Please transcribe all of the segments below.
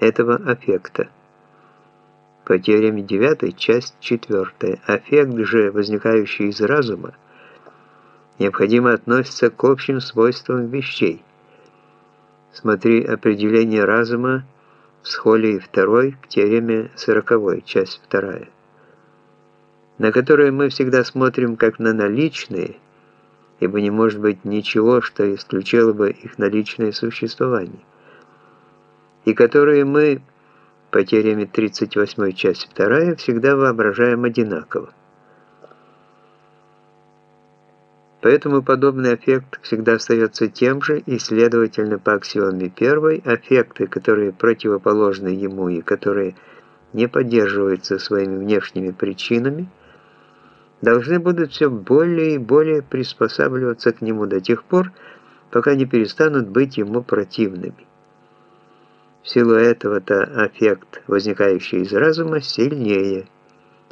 этого аффекта. По теореме 9, часть 4. Аффект же, возникающий из разума, необходимо относится к общим свойствам вещей. Смотри определение разума в схолии 2 к теореме 40, часть 2, на которые мы всегда смотрим как на наличные, ибо не может быть ничего, что исключило бы их наличное существование, и которые мы, по теореме 38 часть 2, всегда воображаем одинаково. Поэтому подобный эффект всегда остается тем же, и, следовательно, по аксиоме первой, эффекты, которые противоположны ему и которые не поддерживаются своими внешними причинами, должны будут все более и более приспосабливаться к нему до тех пор, пока не перестанут быть ему противными. В силу этого-то аффект, возникающий из разума, сильнее,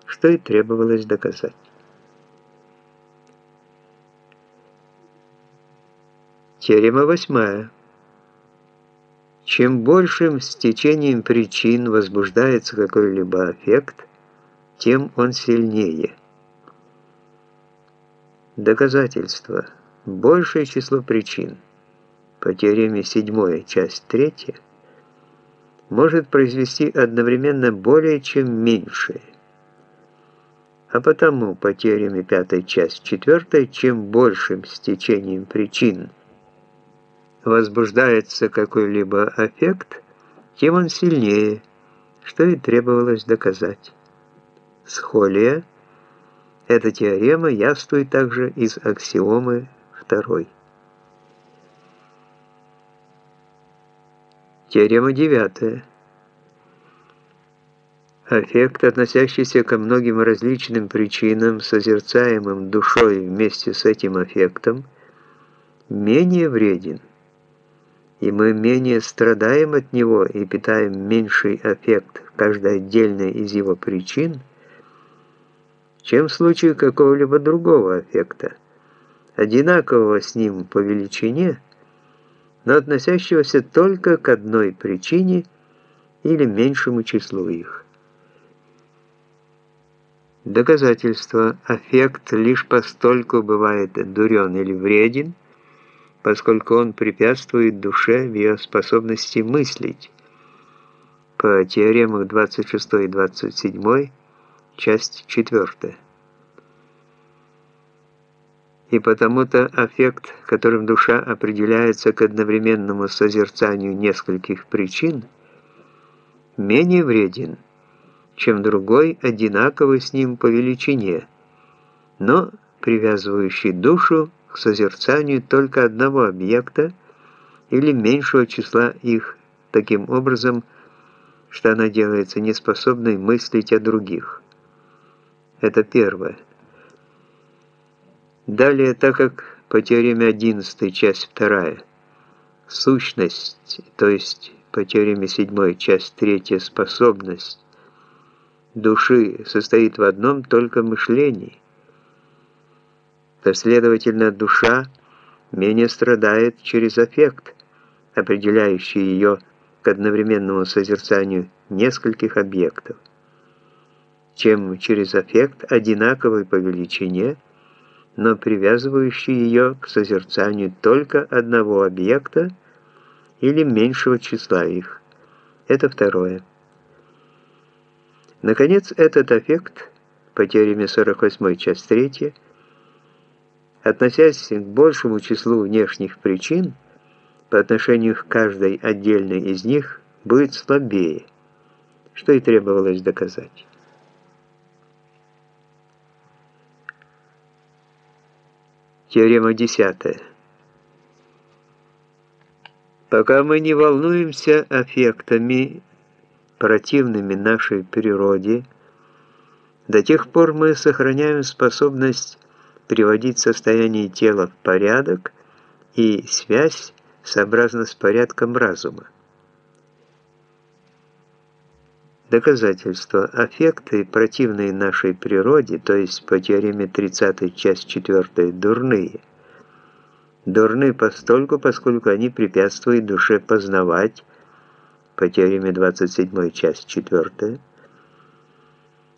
что и требовалось доказать. Теорема восьмая. Чем большим стечением причин возбуждается какой-либо аффект, тем он сильнее – Доказательство. Большее число причин. По теореме 7, часть 3, может произвести одновременно более чем меньшее. А потому, по теореме 5, часть 4, чем большим стечением причин возбуждается какой-либо аффект, тем он сильнее, что и требовалось доказать. Схолия – эта теорема явствует также из аксиомы второй. Теорема девятая. Аффект, относящийся ко многим различным причинам, созерцаемым душой вместе с этим аффектом, менее вреден, и мы менее страдаем от него и питаем меньший аффект каждой отдельной из его причин – чем в случае какого-либо другого аффекта, одинакового с ним по величине, но относящегося только к одной причине или меньшему числу их. Доказательство. Аффект лишь постольку бывает дурен или вреден, поскольку он препятствует душе в ее способности мыслить. По теоремах 26 и 27 Часть четвертая. И потому-то аффект, которым душа определяется к одновременному созерцанию нескольких причин, менее вреден, чем другой, одинаковый с ним по величине, но привязывающий душу к созерцанию только одного объекта или меньшего числа их, таким образом, что она делается неспособной мыслить о других. Это первое. Далее, так как по теореме 11, часть 2, сущность, то есть по теореме 7, часть 3, способность души состоит в одном только мышлении, то, следовательно, душа менее страдает через аффект, определяющий ее к одновременному созерцанию нескольких объектов. Чем через аффект, одинаковый по величине, но привязывающий ее к созерцанию только одного объекта или меньшего числа их. Это второе. Наконец, этот аффект, по теореме 48 часть 3, относясь к большему числу внешних причин, по отношению к каждой отдельной из них, будет слабее, что и требовалось доказать. Теорема десятая. Пока мы не волнуемся аффектами, противными нашей природе, до тех пор мы сохраняем способность приводить состояние тела в порядок и связь сообразно с порядком разума. Доказательство. Аффекты, противные нашей природе, то есть по теореме 30 часть 4, дурные. Дурны постольку, поскольку они препятствуют душе познавать, по теореме 27, часть 4,